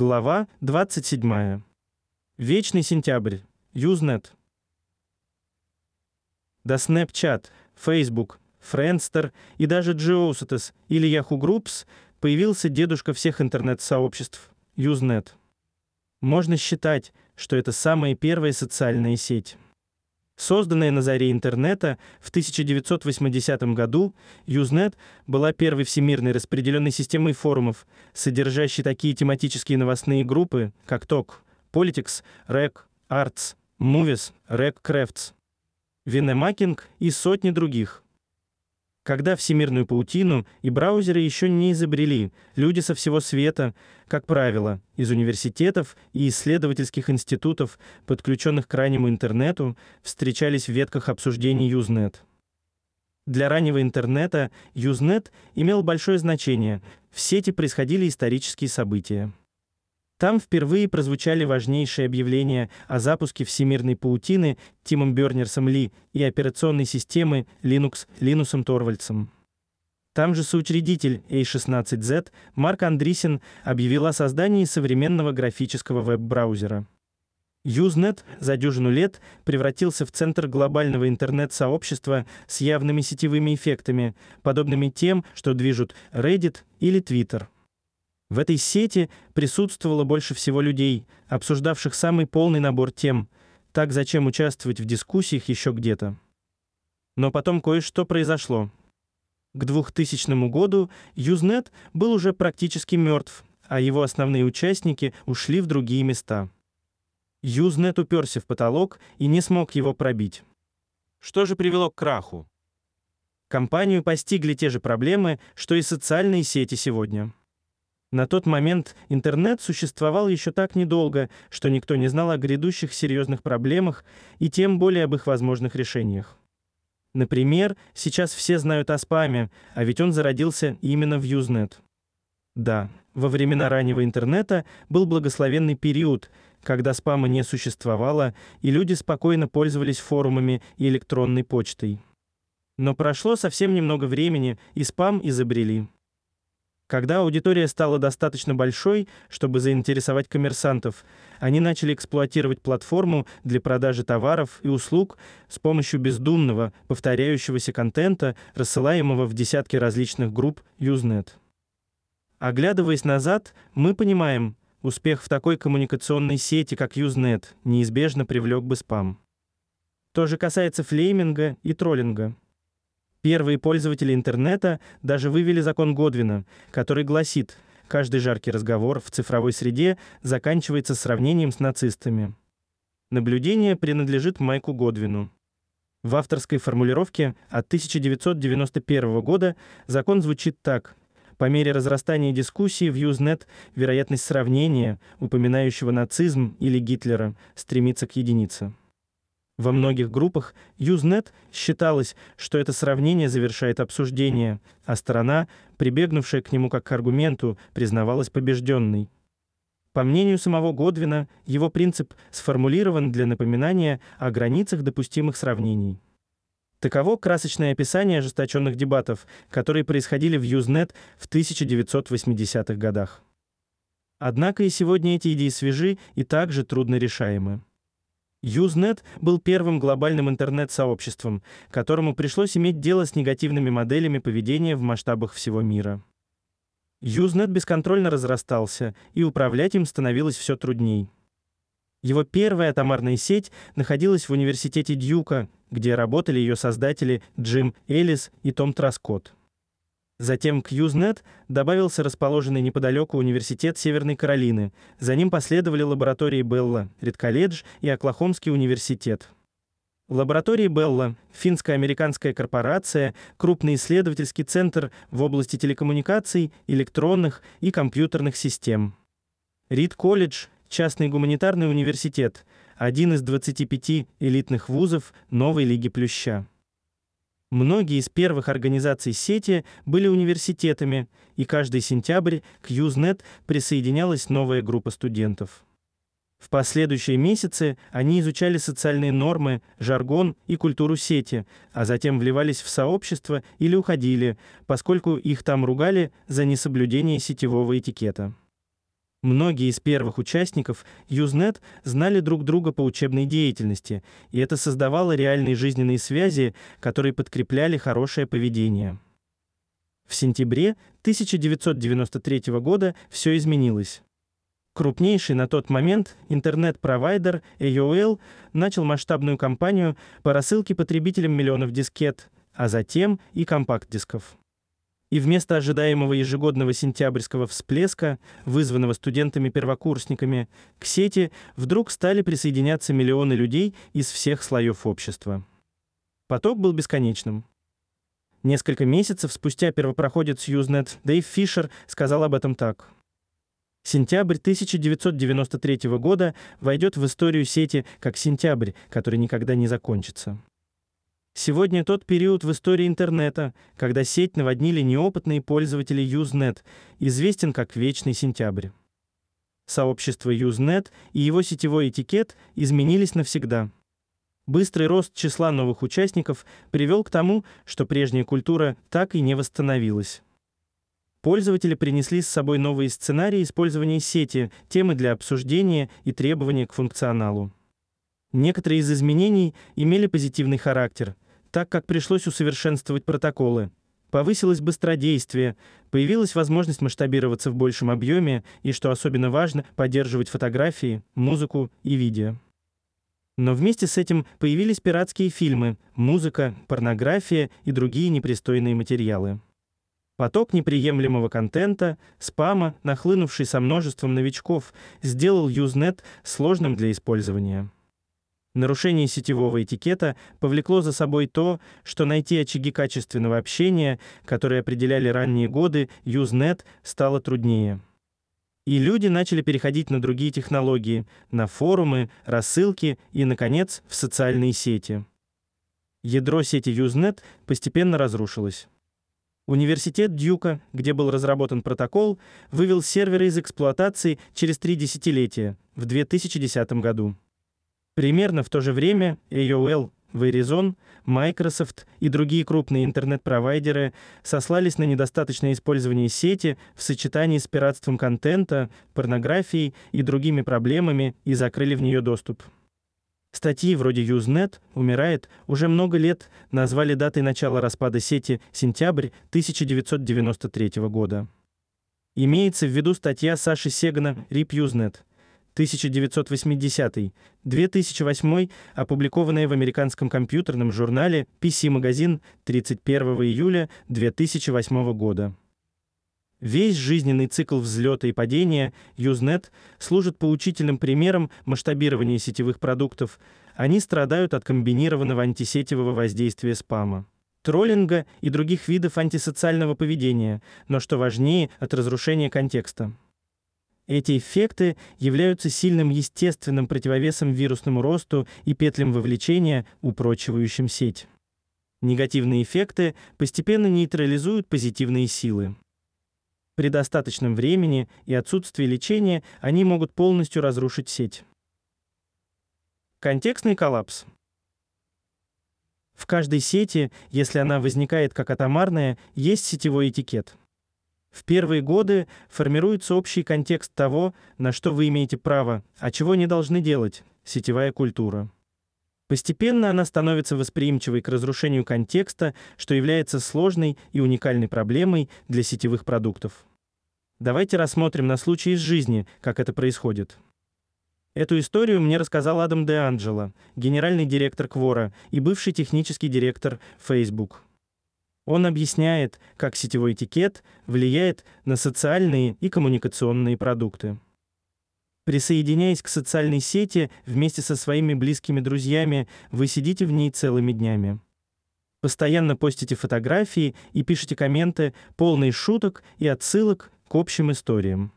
Глава 27. Вечный сентябрь. Usenet. До Snapchat, Facebook, Friendster и даже Geocities или Yahoo Groups появился дедушка всех интернет-сообществ – Usenet. Можно считать, что это самая первая социальная сеть. Созданная на заре интернета в 1980 году, Usenet была первой всемирной распределенной системой форумов, содержащей такие тематические новостные группы, как Talk, Politics, Rec, Arts, Movies, Rec Crafts, Винемакинг и сотни других – когда всемирную паутину и браузеры еще не изобрели, люди со всего света, как правило, из университетов и исследовательских институтов, подключенных к раннему интернету, встречались в ветках обсуждений Usenet. Для раннего интернета Usenet имел большое значение. В сети происходили исторические события. Там впервые прозвучали важнейшие объявления о запуске всемирной паутины Тимом Бернерсом Ли и операционной системы Linux Линусом Торвальдсом. Там же соучредитель A16Z Марк Андрисин объявил о создании современного графического веб-браузера. Usenet за дюжину лет превратился в центр глобального интернет-сообщества с явными сетевыми эффектами, подобными тем, что движут Reddit или Twitter. В этой сети присутствовало больше всего людей, обсуждавших самый полный набор тем. Так зачем участвовать в дискуссиях еще где-то? Но потом кое-что произошло. К 2000 году Usenet был уже практически мертв, а его основные участники ушли в другие места. Usenet уперся в потолок и не смог его пробить. Что же привело к краху? Компанию постигли те же проблемы, что и социальные сети сегодня. На тот момент интернет существовал еще так недолго, что никто не знал о грядущих серьезных проблемах и тем более об их возможных решениях. Например, сейчас все знают о спаме, а ведь он зародился именно в Usenet. Да, во времена раннего интернета был благословенный период, когда спама не существовало, и люди спокойно пользовались форумами и электронной почтой. Но прошло совсем немного времени, и спам изобрели. Когда аудитория стала достаточно большой, чтобы заинтересовать коммерсантов, они начали эксплуатировать платформу для продажи товаров и услуг с помощью бездумного, повторяющегося контента, рассылаемого в десятки различных групп Usenet. Оглядываясь назад, мы понимаем, успех в такой коммуникационной сети, как Usenet, неизбежно привлек бы спам. То же касается флейминга и троллинга. Первые пользователи интернета даже вывели закон Годвина, который гласит: каждый жаркий разговор в цифровой среде заканчивается сравнением с нацистами. Наблюдение принадлежит Майку Годвину. В авторской формулировке от 1991 года закон звучит так: по мере разрастания дискуссии в Usenet вероятность сравнения, упоминающего нацизм или Гитлера, стремится к единице. Во многих группах Usenet считалось, что это сравнение завершает обсуждение, а сторона, прибегнувшая к нему как к аргументу, признавалась побежденной. По мнению самого Годвина, его принцип сформулирован для напоминания о границах допустимых сравнений. Таково красочное описание ожесточенных дебатов, которые происходили в Usenet в 1980-х годах. Однако и сегодня эти идеи свежи и также трудно решаемы. Usenet был первым глобальным интернет-сообществом, которому пришлось иметь дело с негативными моделями поведения в масштабах всего мира. Usenet бесконтрольно разрастался, и управлять им становилось все трудней. Его первая атомарная сеть находилась в университете Дьюка, где работали ее создатели Джим Эллис и Том Траскотт. Затем к Usenet добавился расположенный неподалеку университет Северной Каролины. За ним последовали лаборатории Белла, Рид-колледж и Оклахомский университет. Лаборатории Белла, финско-американская корпорация, крупный исследовательский центр в области телекоммуникаций, электронных и компьютерных систем. Рид-колледж, частный гуманитарный университет, один из 25 элитных вузов новой лиги Плюща. Многие из первых организаций сети были университетами, и каждый сентябрь к Usenet присоединялась новая группа студентов. В последующие месяцы они изучали социальные нормы, жаргон и культуру сети, а затем вливались в сообщество или уходили, поскольку их там ругали за несоблюдение сетевого этикета. Многие из первых участников Usenet знали друг друга по учебной деятельности, и это создавало реальные жизненные связи, которые подкрепляли хорошее поведение. В сентябре 1993 года все изменилось. Крупнейший на тот момент интернет-провайдер AOL начал масштабную кампанию по рассылке потребителям миллионов дискет, а затем и компакт-дисков. И вместо ожидаемого ежегодного сентябрьского всплеска, вызванного студентами-первокурсниками, к сети вдруг стали присоединяться миллионы людей из всех слоев общества. Поток был бесконечным. Несколько месяцев спустя первопроходец Usenet Дэйв Фишер сказал об этом так: Сентябрь 1993 года войдет в историю сети как сентябрь, который никогда не закончится. Сегодня тот период в истории интернета, когда сеть наводнили неопытные пользователи Usenet, известен как Вечный сентябрь. Сообщество Usenet и его сетевой этикет изменились навсегда. Быстрый рост числа новых участников привел к тому, что прежняя культура так и не восстановилась. Пользователи принесли с собой новые сценарии использования сети, темы для обсуждения и требования к функционалу. Некоторые из изменений имели позитивный характер – так как пришлось усовершенствовать протоколы. Повысилось быстродействие, появилась возможность масштабироваться в большем объеме и, что особенно важно, поддерживать фотографии, музыку и видео. Но вместе с этим появились пиратские фильмы, музыка, порнография и другие непристойные материалы. Поток неприемлемого контента, спама, нахлынувший со множеством новичков, сделал Usenet сложным для использования. Нарушение сетевого этикета повлекло за собой то, что найти очаги качественного общения, которые определяли ранние годы Usenet, стало труднее. И люди начали переходить на другие технологии, на форумы, рассылки и, наконец, в социальные сети. Ядро сети Usenet постепенно разрушилось. Университет Дьюка, где был разработан протокол, вывел серверы из эксплуатации через три десятилетия, в 2010 году. Примерно в то же время AOL, Verizon, Microsoft и другие крупные интернет-провайдеры сослались на недостаточное использование сети в сочетании с пиратством контента, порнографией и другими проблемами и закрыли в нее доступ. Статьи вроде Usenet умирает уже много лет назвали датой начала распада сети сентябрь 1993 года. Имеется в виду статья Саши Сегана «Rip Usenet», 1980, 2008, опубликованная в американском компьютерном журнале PC Magazine 31 июля 2008 года. Весь жизненный цикл взлета и падения Usenet служит поучительным примером масштабирования сетевых продуктов. Они страдают от комбинированного антисетевого воздействия спама, троллинга и других видов антисоциального поведения, но что важнее, от разрушения контекста. Эти эффекты являются сильным естественным противовесом вирусному росту и петлям вовлечения, упрочивающим сеть. Негативные эффекты постепенно нейтрализуют позитивные силы. При достаточном времени и отсутствии лечения они могут полностью разрушить сеть. Контекстный коллапс. В каждой сети, если она возникает как атомарная, есть сетевой этикет. В первые годы формируется общий контекст того, на что вы имеете право, а чего не должны делать сетевая культура. Постепенно она становится восприимчивой к разрушению контекста, что является сложной и уникальной проблемой для сетевых продуктов. Давайте рассмотрим на случай из жизни, как это происходит. Эту историю мне рассказал Адам Де Анджело, генеральный директор Quora и бывший технический директор Facebook. Он объясняет, как сетевой этикет влияет на социальные и коммуникационные продукты. Присоединяясь к социальной сети вместе со своими близкими друзьями, вы сидите в ней целыми днями. Постоянно постите фотографии и пишете комменты, полные шуток и отсылок к общим историям.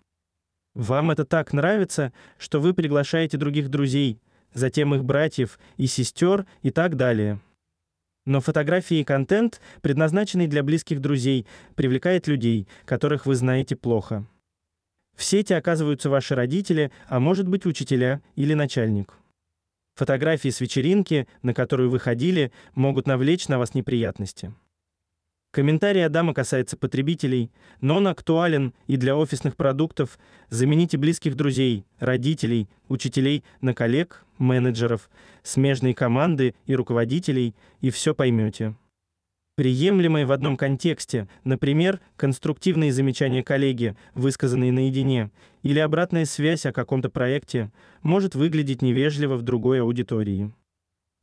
Вам это так нравится, что вы приглашаете других друзей, затем их братьев и сестер и так далее. Но фотографии и контент, предназначенный для близких друзей, привлекает людей, которых вы знаете плохо. В сети оказываются ваши родители, а может быть учителя или начальник. Фотографии с вечеринки, на которую вы ходили, могут навлечь на вас неприятности. Комментарий Адама касается потребителей, но он актуален и для офисных продуктов. Замените близких друзей, родителей, учителей на коллег, менеджеров, смежные команды и руководителей, и все поймете. Приемлемые в одном контексте, например, конструктивные замечания коллеги, высказанные наедине, или обратная связь о каком-то проекте, может выглядеть невежливо в другой аудитории.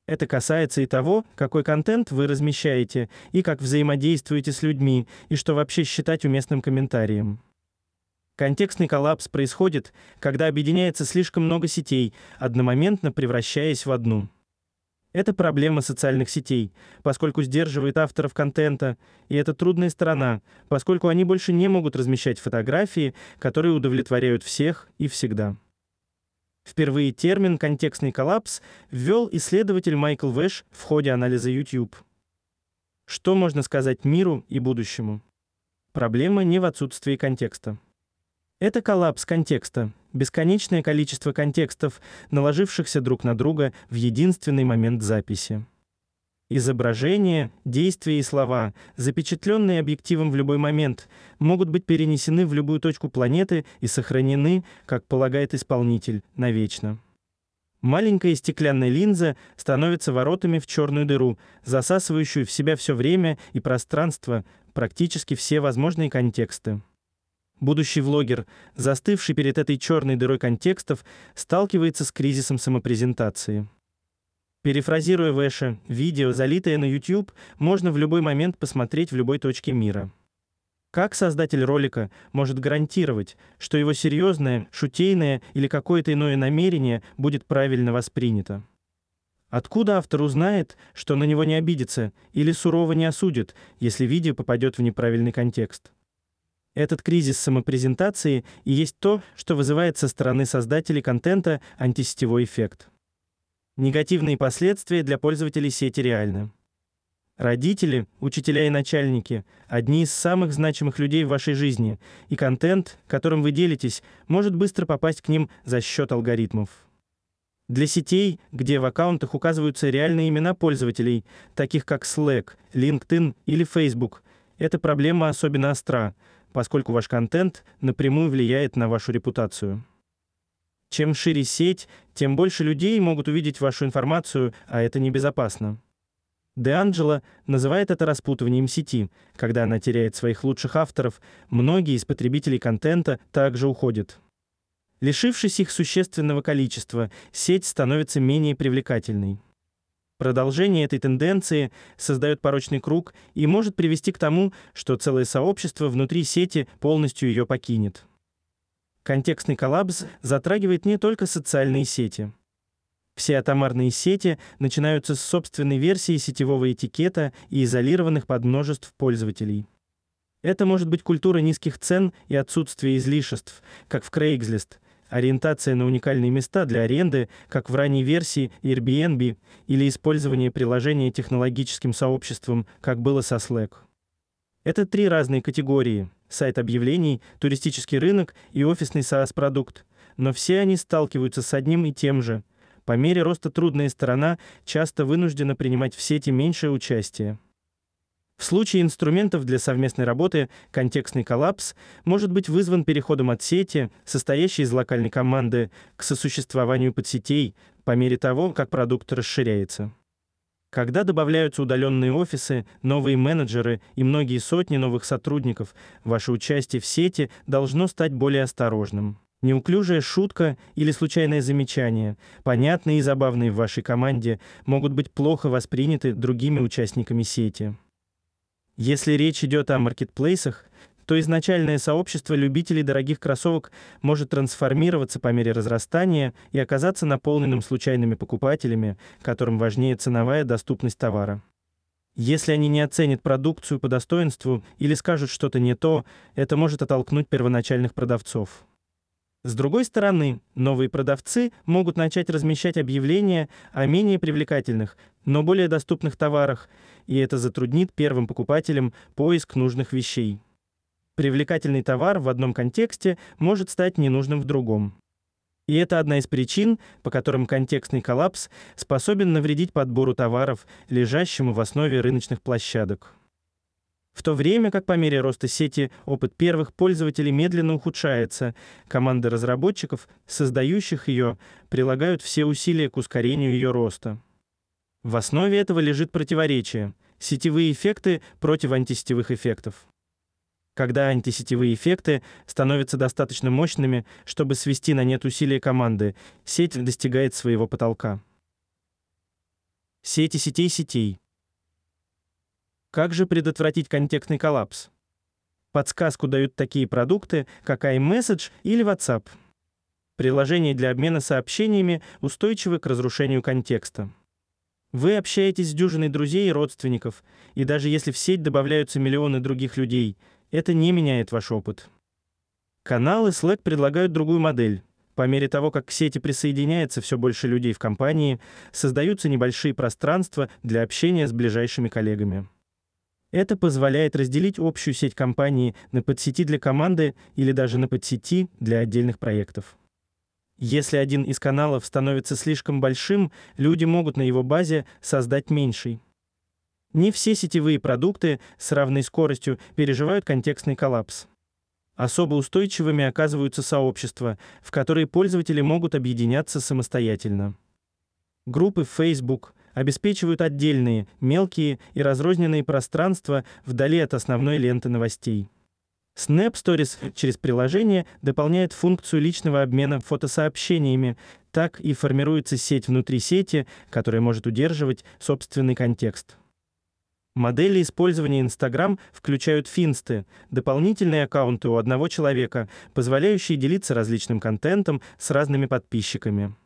Это касается и того, какой контент вы размещаете, и как взаимодействуете с людьми, и что вообще считать уместным комментарием. Контекстный коллапс происходит, когда объединяется слишком много сетей, одномоментно превращаясь в одну. Это проблема социальных сетей, поскольку сдерживает авторов контента, и это трудная сторона, поскольку они больше не могут размещать фотографии, которые удовлетворяют всех и всегда. Впервые термин «контекстный коллапс» ввел исследователь Майкл Вэш в ходе анализа YouTube. Что можно сказать миру и будущему? Проблема не в отсутствии контекста. Это коллапс контекста, бесконечное количество контекстов, наложившихся друг на друга в единственный момент записи. Изображения, действия и слова, запечатленные объективом в любой момент, могут быть перенесены в любую точку планеты и сохранены, как полагает исполнитель, навечно. Маленькая стеклянная линза становится воротами в черную дыру, засасывающую в себя все время и пространство, практически все возможные контексты. Будущий влогер, застывший перед этой черной дырой контекстов, сталкивается с кризисом самопрезентации. Перефразируя Вэша, видео, залитое на YouTube, можно в любой момент посмотреть в любой точке мира. Как создатель ролика может гарантировать, что его серьезное, шутейное или какое-то иное намерение будет правильно воспринято? Откуда автор узнает, что на него не обидится или сурово не осудит, если видео попадет в неправильный контекст? Этот кризис самопрезентации и есть то, что вызывает со стороны создателей контента антисетевой эффект. Негативные последствия для пользователей сети реальны. Родители, учителя и начальники – одни из самых значимых людей в вашей жизни, и контент, которым вы делитесь, может быстро попасть к ним за счет алгоритмов. Для сетей, где в аккаунтах указываются реальные имена пользователей, таких как Slack, LinkedIn или Facebook, эта проблема особенно остра, поскольку ваш контент напрямую влияет на вашу репутацию. Чем шире сеть, тем больше людей могут увидеть вашу информацию, а это небезопасно. Де Анджело называет это распутыванием сети. Когда она теряет своих лучших авторов, многие из потребителей контента также уходят. Лишившись их существенного количества, сеть становится менее привлекательной. Продолжение этой тенденции создает порочный круг и может привести к тому, что целое сообщество внутри сети полностью ее покинет. Контекстный коллапс затрагивает не только социальные сети. Все атомарные сети начинаются с собственной версии сетевого этикета и изолированных под множеств пользователей. Это может быть культура низких цен и отсутствие излишеств, как в Craigslist, ориентация на уникальные места для аренды, как в ранней версии Airbnb, или использование приложения технологическим сообществом, как было со Slack. Это три разные категории: сайт объявлений, туристический рынок и офисный SaaS-продукт. Но все они сталкиваются с одним и тем же. По мере роста трудная сторона часто вынуждена принимать в сети меньшее участие. В случае инструментов для совместной работы контекстный коллапс может быть вызван переходом от сети, состоящей из локальной команды, к сосуществованию подсетей по мере того, как продукт расширяется. Когда добавляются удаленные офисы, новые менеджеры и многие сотни новых сотрудников, ваше участие в сети должно стать более осторожным. Неуклюжая шутка или случайное замечание, понятные и забавные в вашей команде, могут быть плохо восприняты другими участниками сети. Если речь идет о маркетплейсах, то изначальное сообщество любителей дорогих кроссовок может трансформироваться по мере разрастания и оказаться наполненным случайными покупателями, которым важнее ценовая доступность товара. Если они не оценят продукцию по достоинству или скажут что-то не то, это может оттолкнуть первоначальных продавцов. С другой стороны, новые продавцы могут начать размещать объявления о менее привлекательных, но более доступных товарах, и это затруднит первым покупателям поиск нужных вещей. Привлекательный товар в одном контексте может стать ненужным в другом. И это одна из причин, по которым контекстный коллапс способен навредить подбору товаров, лежащему в основе рыночных площадок. В то время как по мере роста сети опыт первых пользователей медленно ухудшается, команды разработчиков, создающих ее, прилагают все усилия к ускорению ее роста. В основе этого лежит противоречие – сетевые эффекты против антисетевых эффектов. Когда антисетевые эффекты становятся достаточно мощными, чтобы свести на нет усилия команды, сеть достигает своего потолка. Сети сетей сетей. Как же предотвратить контекстный коллапс? Подсказку дают такие продукты, как iMessage или WhatsApp. Приложения для обмена сообщениями устойчивы к разрушению контекста. Вы общаетесь с дюжиной друзей и родственников, и даже если в сеть добавляются миллионы других людей, это не меняет ваш опыт. Каналы Slack предлагают другую модель. По мере того, как к сети присоединяется все больше людей в компании, создаются небольшие пространства для общения с ближайшими коллегами. Это позволяет разделить общую сеть компании на подсети для команды или даже на подсети для отдельных проектов. Если один из каналов становится слишком большим, люди могут на его базе создать меньший. Не все сетевые продукты с равной скоростью переживают контекстный коллапс. Особо устойчивыми оказываются сообщества, в которые пользователи могут объединяться самостоятельно. Группы в Facebook, обеспечивают отдельные, мелкие и разрозненные пространства вдали от основной ленты новостей. Snap Stories через приложение дополняет функцию личного обмена фотосообщениями, так и формируется сеть внутри сети, которая может удерживать собственный контекст. Модели использования Instagram включают финсты, дополнительные аккаунты у одного человека, позволяющие делиться различным контентом с разными подписчиками.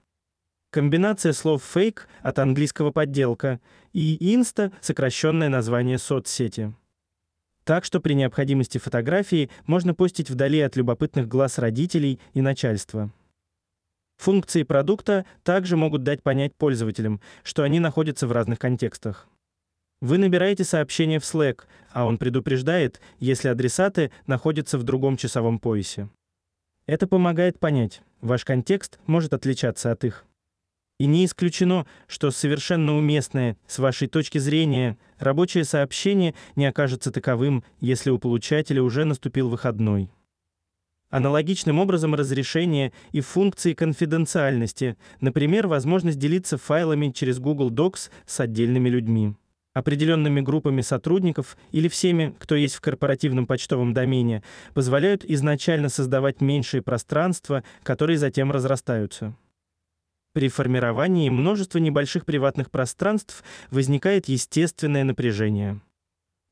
Комбинация слов fake от английского подделка и insta сокращенное название соцсети. Так что при необходимости фотографии можно постить вдали от любопытных глаз родителей и начальства. Функции продукта также могут дать понять пользователям, что они находятся в разных контекстах. Вы набираете сообщение в Slack, а он предупреждает, если адресаты находятся в другом часовом поясе. Это помогает понять, ваш контекст может отличаться от их. И не исключено, что совершенно уместное, с вашей точки зрения, рабочее сообщение не окажется таковым, если у получателя уже наступил выходной. Аналогичным образом разрешение и функции конфиденциальности, например, возможность делиться файлами через Google Docs с отдельными людьми, определенными группами сотрудников или всеми, кто есть в корпоративном почтовом домене, позволяют изначально создавать меньшие пространства, которые затем разрастаются. При формировании множества небольших приватных пространств возникает естественное напряжение.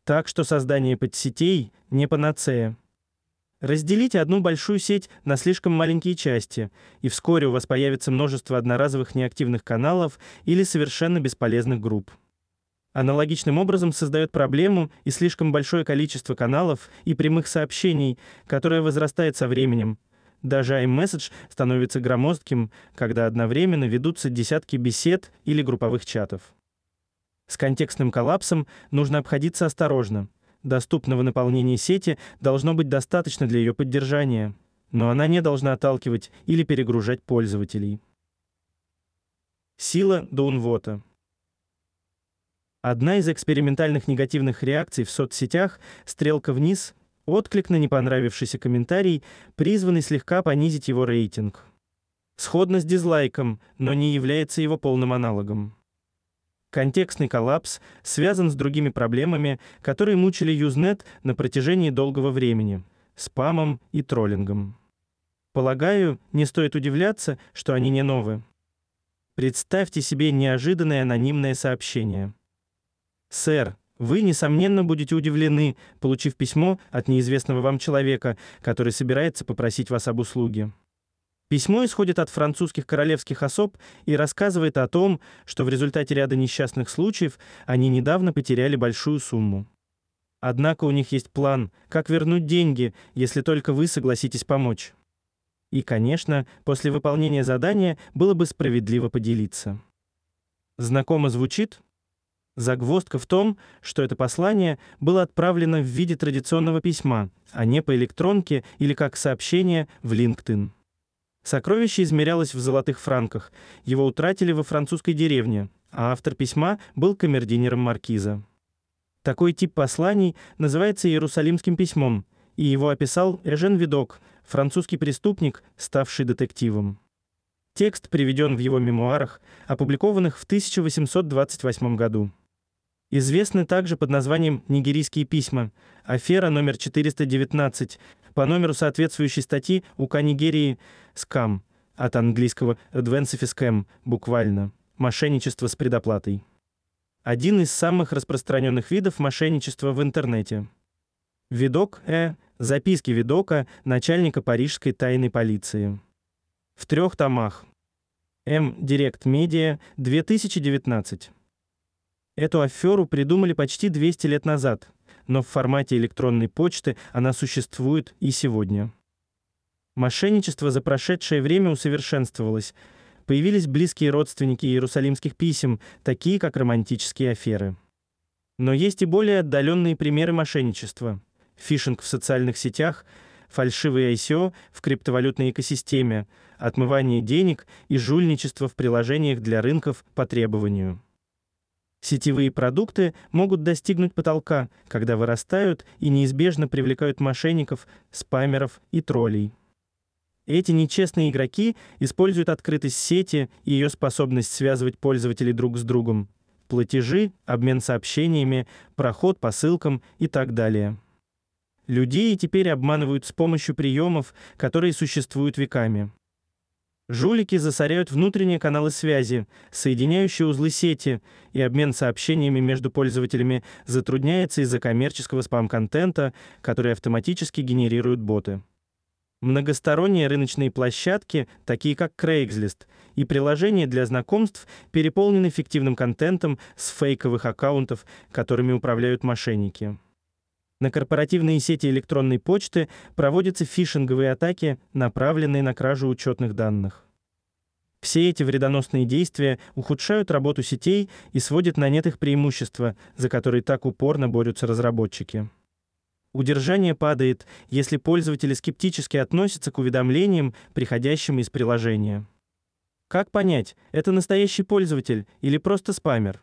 Так что создание подсетей не панацея. Разделите одну большую сеть на слишком маленькие части, и вскоре у вас появится множество одноразовых неактивных каналов или совершенно бесполезных групп. Аналогичным образом создает проблему и слишком большое количество каналов и прямых сообщений, которое возрастает со временем, даже iMessage становится громоздким, когда одновременно ведутся десятки бесед или групповых чатов. С контекстным коллапсом нужно обходиться осторожно. Доступного наполнения сети должно быть достаточно для ее поддержания, но она не должна отталкивать или перегружать пользователей. Сила Даунвота. Одна из экспериментальных негативных реакций в соцсетях стрелка вниз Отклик на непонравившийся комментарий, призванный слегка понизить его рейтинг. Сходно с дизлайком, но не является его полным аналогом. Контекстный коллапс связан с другими проблемами, которые мучили Usenet на протяжении долгого времени – спамом и троллингом. Полагаю, не стоит удивляться, что они не новые. Представьте себе неожиданное анонимное сообщение. «Сэр, вы, несомненно, будете удивлены, получив письмо от неизвестного вам человека, который собирается попросить вас об услуге. Письмо исходит от французских королевских особ и рассказывает о том, что в результате ряда несчастных случаев они недавно потеряли большую сумму. Однако у них есть план, как вернуть деньги, если только вы согласитесь помочь. И, конечно, после выполнения задания было бы справедливо поделиться. Знакомо звучит? Загвоздка в том, что это послание было отправлено в виде традиционного письма, а не по электронке или как сообщение в LinkedIn. Сокровище измерялось в золотых франках. Его утратили во французской деревне, а автор письма был камердинером маркиза. Такой тип посланий называется Иерусалимским письмом, и его описал Эжен Видок, французский преступник, ставший детективом. Текст приведен в его мемуарах, опубликованных в 1828 году. Известны также под названием «Нигерийские письма», афера номер 419, по номеру соответствующей статьи УК Нигерии «Скам», от английского «advance scam», буквально «мошенничество с предоплатой». Один из самых распространенных видов мошенничества в интернете. Видок Э. Записки Видока, начальника парижской тайной полиции. В трех томах. М. Директ Медиа, 2019. Эту аферу придумали почти 200 лет назад, но в формате электронной почты она существует и сегодня. Мошенничество за прошедшее время усовершенствовалось. Появились близкие родственники иерусалимских писем, такие как романтические аферы. Но есть и более отдаленные примеры мошенничества. Фишинг в социальных сетях, фальшивые ICO в криптовалютной экосистеме, отмывание денег и жульничество в приложениях для рынков по требованию. Сетевые продукты могут достигнуть потолка, когда вырастают и неизбежно привлекают мошенников, спамеров и троллей. Эти нечестные игроки используют открытость сети и ее способность связывать пользователей друг с другом, платежи, обмен сообщениями, проход по ссылкам и так далее. Людей теперь обманывают с помощью приемов, которые существуют веками. Жулики засоряют внутренние каналы связи, соединяющие узлы сети, и обмен сообщениями между пользователями затрудняется из-за коммерческого спам-контента, который автоматически генерируют боты. Многосторонние рыночные площадки, такие как Craigslist, и приложения для знакомств переполнены фиктивным контентом с фейковых аккаунтов, которыми управляют мошенники. На корпоративные сети электронной почты проводятся фишинговые атаки, направленные на кражу учетных данных. Все эти вредоносные действия ухудшают работу сетей и сводят на нет их преимущества, за которые так упорно борются разработчики. Удержание падает, если пользователи скептически относятся к уведомлениям, приходящим из приложения. Как понять, это настоящий пользователь или просто спамер?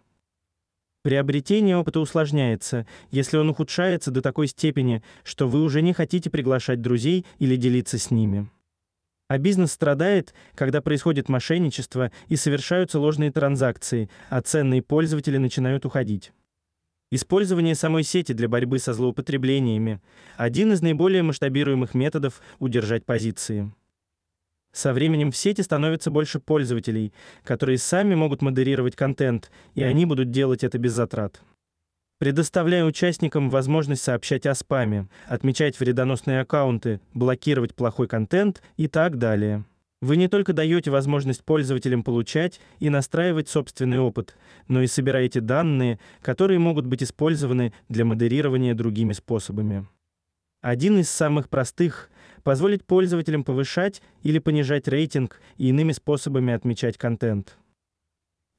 Приобретение опыта усложняется, если он ухудшается до такой степени, что вы уже не хотите приглашать друзей или делиться с ними. А бизнес страдает, когда происходит мошенничество и совершаются ложные транзакции, а ценные пользователи начинают уходить. Использование самой сети для борьбы со злоупотреблениями – один из наиболее масштабируемых методов удержать позиции. Со временем в сети становится больше пользователей, которые сами могут модерировать контент, и они будут делать это без затрат. Предоставляя участникам возможность сообщать о спаме, отмечать вредоносные аккаунты, блокировать плохой контент и так далее. Вы не только даете возможность пользователям получать и настраивать собственный опыт, но и собираете данные, которые могут быть использованы для модерирования другими способами. Один из самых простых — позволить пользователям повышать или понижать рейтинг и иными способами отмечать контент.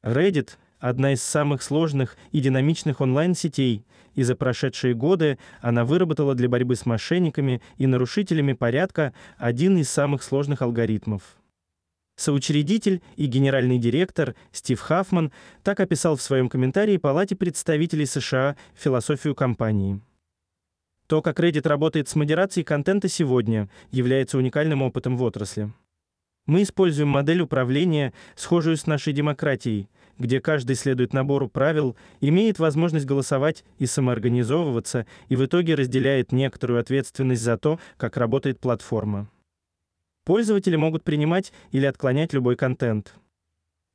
Reddit — одна из самых сложных и динамичных онлайн-сетей, и за прошедшие годы она выработала для борьбы с мошенниками и нарушителями порядка один из самых сложных алгоритмов. Соучредитель и генеральный директор Стив Хаффман так описал в своем комментарии Палате представителей США философию компании. То, как Reddit работает с модерацией контента сегодня, является уникальным опытом в отрасли. Мы используем модель управления, схожую с нашей демократией, где каждый следует набору правил, имеет возможность голосовать и самоорганизовываться, и в итоге разделяет некоторую ответственность за то, как работает платформа. Пользователи могут принимать или отклонять любой контент.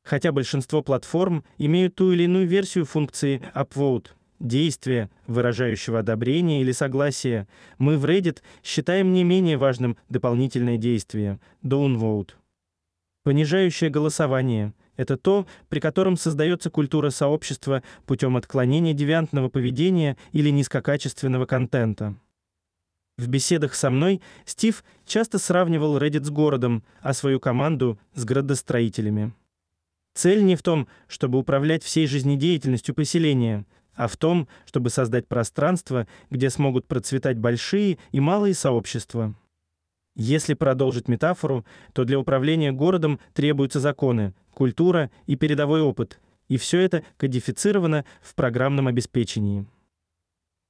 Хотя большинство платформ имеют ту или иную версию функции upvote – действия, выражающего одобрение или согласие, мы в Reddit считаем не менее важным дополнительное действие – downvote. Понижающее голосование – это то, при котором создается культура сообщества путем отклонения девиантного поведения или низкокачественного контента. В беседах со мной Стив часто сравнивал Reddit с городом, а свою команду – с градостроителями. Цель не в том, чтобы управлять всей жизнедеятельностью поселения, а в том, чтобы создать пространство, где смогут процветать большие и малые сообщества. Если продолжить метафору, то для управления городом требуются законы, культура и передовой опыт, и все это кодифицировано в программном обеспечении.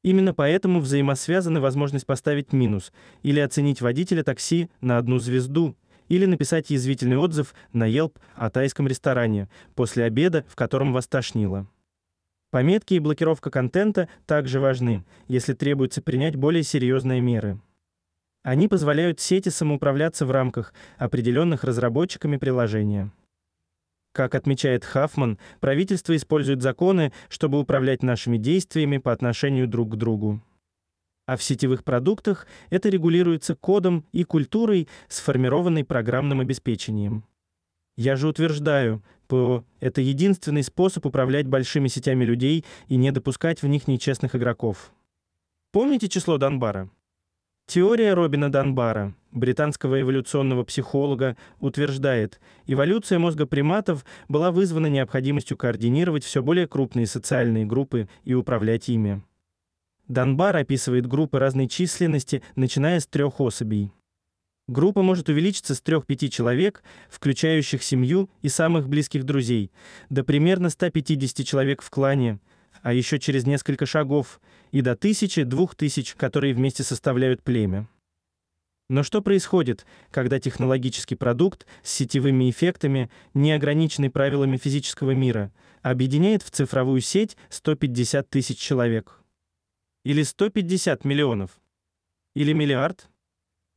Именно поэтому взаимосвязаны возможность поставить минус или оценить водителя такси на одну звезду или написать язвительный отзыв на Yelp о тайском ресторане после обеда, в котором вас тошнило. Пометки и блокировка контента также важны, если требуется принять более серьезные меры. Они позволяют сети самоуправляться в рамках, определенных разработчиками приложения. Как отмечает Хафман, правительство использует законы, чтобы управлять нашими действиями по отношению друг к другу. А в сетевых продуктах это регулируется кодом и культурой, сформированной программным обеспечением. Я же утверждаю, ПО — это единственный способ управлять большими сетями людей и не допускать в них нечестных игроков. Помните число Данбара? Теория Робина Данбара, британского эволюционного психолога, утверждает, эволюция мозга приматов была вызвана необходимостью координировать все более крупные социальные группы и управлять ими. Данбар описывает группы разной численности, начиная с трех особей. Группа может увеличиться с 3-5 человек, включающих семью и самых близких друзей, до примерно 150 человек в клане – а еще через несколько шагов и до тысячи, двух тысяч, которые вместе составляют племя. Но что происходит, когда технологический продукт с сетевыми эффектами, не ограниченный правилами физического мира, объединяет в цифровую сеть 150 тысяч человек? Или 150 миллионов? Или миллиард?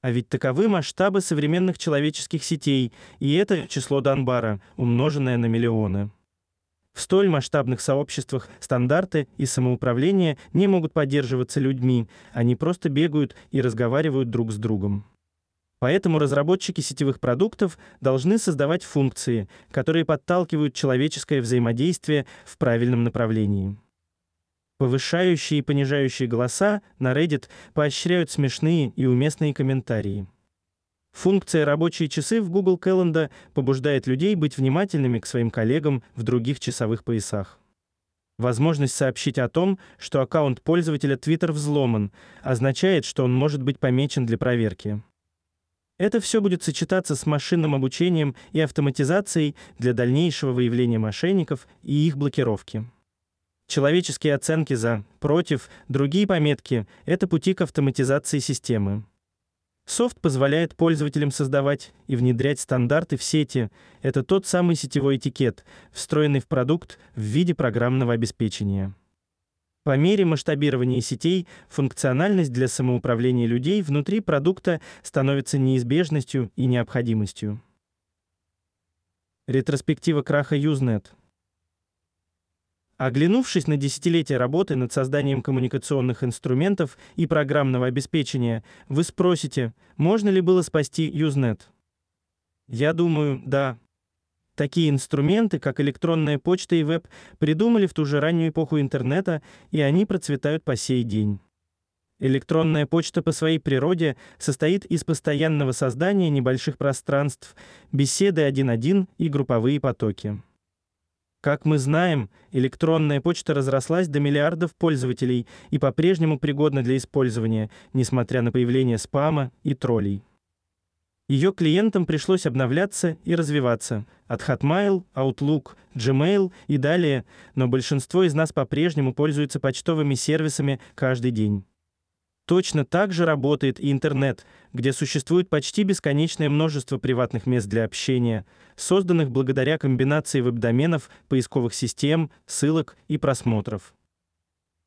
А ведь таковы масштабы современных человеческих сетей, и это число Данбара, умноженное на миллионы. В столь масштабных сообществах стандарты и самоуправление не могут поддерживаться людьми, они просто бегают и разговаривают друг с другом. Поэтому разработчики сетевых продуктов должны создавать функции, которые подталкивают человеческое взаимодействие в правильном направлении. Повышающие и понижающие голоса на Reddit поощряют смешные и уместные комментарии. Функция «Рабочие часы» в Google Calendar побуждает людей быть внимательными к своим коллегам в других часовых поясах. Возможность сообщить о том, что аккаунт пользователя Twitter взломан, означает, что он может быть помечен для проверки. Это все будет сочетаться с машинным обучением и автоматизацией для дальнейшего выявления мошенников и их блокировки. Человеческие оценки за, против, другие пометки — это пути к автоматизации системы. Софт позволяет пользователям создавать и внедрять стандарты в сети. Это тот самый сетевой этикет, встроенный в продукт в виде программного обеспечения. По мере масштабирования сетей функциональность для самоуправления людей внутри продукта становится неизбежностью и необходимостью. Ретроспектива краха Usenet – Оглянувшись на десятилетия работы над созданием коммуникационных инструментов и программного обеспечения, вы спросите, можно ли было спасти Usenet? Я думаю, да. Такие инструменты, как электронная почта и веб, придумали в ту же раннюю эпоху интернета, и они процветают по сей день. Электронная почта по своей природе состоит из постоянного создания небольших пространств, беседы один-один и групповые потоки. Как мы знаем, электронная почта разрослась до миллиардов пользователей и по-прежнему пригодна для использования, несмотря на появление спама и троллей. Ее клиентам пришлось обновляться и развиваться от Hotmail, Outlook, Gmail и далее, но большинство из нас по-прежнему пользуются почтовыми сервисами каждый день. Точно так же работает и интернет, где существует почти бесконечное множество приватных мест для общения, созданных благодаря комбинации веб-доменов, поисковых систем, ссылок и просмотров.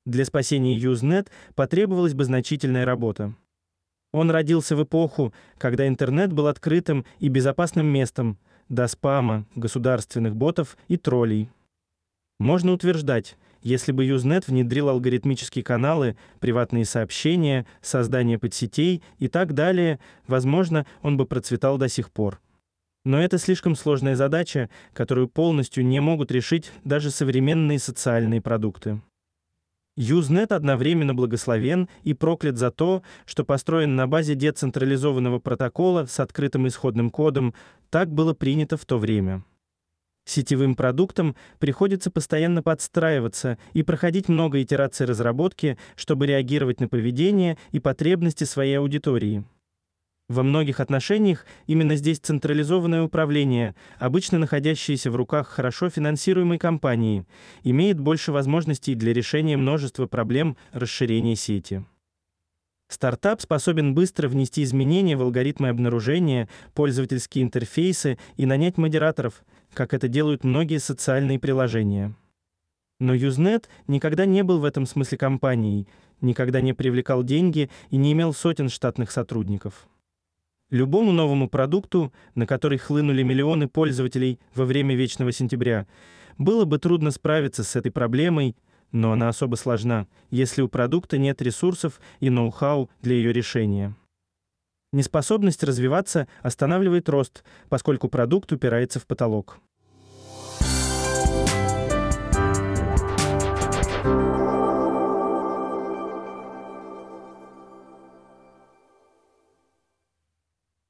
Для спасения Usenet потребовалась бы значительная работа. Он родился в эпоху, когда интернет был открытым и безопасным местом до спама, государственных ботов и троллей. Можно утверждать, если бы Usenet внедрил алгоритмические каналы, приватные сообщения, создание подсетей и так далее, возможно, он бы процветал до сих пор. Но это слишком сложная задача, которую полностью не могут решить даже современные социальные продукты. Usenet одновременно благословен и проклят за то, что построен на базе децентрализованного протокола с открытым исходным кодом, так было принято в то время. Сетевым продуктам приходится постоянно подстраиваться и проходить много итераций разработки, чтобы реагировать на поведение и потребности своей аудитории. Во многих отношениях именно здесь централизованное управление, обычно находящееся в руках хорошо финансируемой компании, имеет больше возможностей для решения множества проблем расширения сети. Стартап способен быстро внести изменения в алгоритмы обнаружения, пользовательские интерфейсы и нанять модераторов, как это делают многие социальные приложения. Но Usenet никогда не был в этом смысле компанией, никогда не привлекал деньги и не имел сотен штатных сотрудников. Любому новому продукту, на который хлынули миллионы пользователей во время Вечного сентября, было бы трудно справиться с этой проблемой, но она особо сложна, если у продукта нет ресурсов и ноу-хау для ее решения. Неспособность развиваться останавливает рост, поскольку продукт упирается в потолок.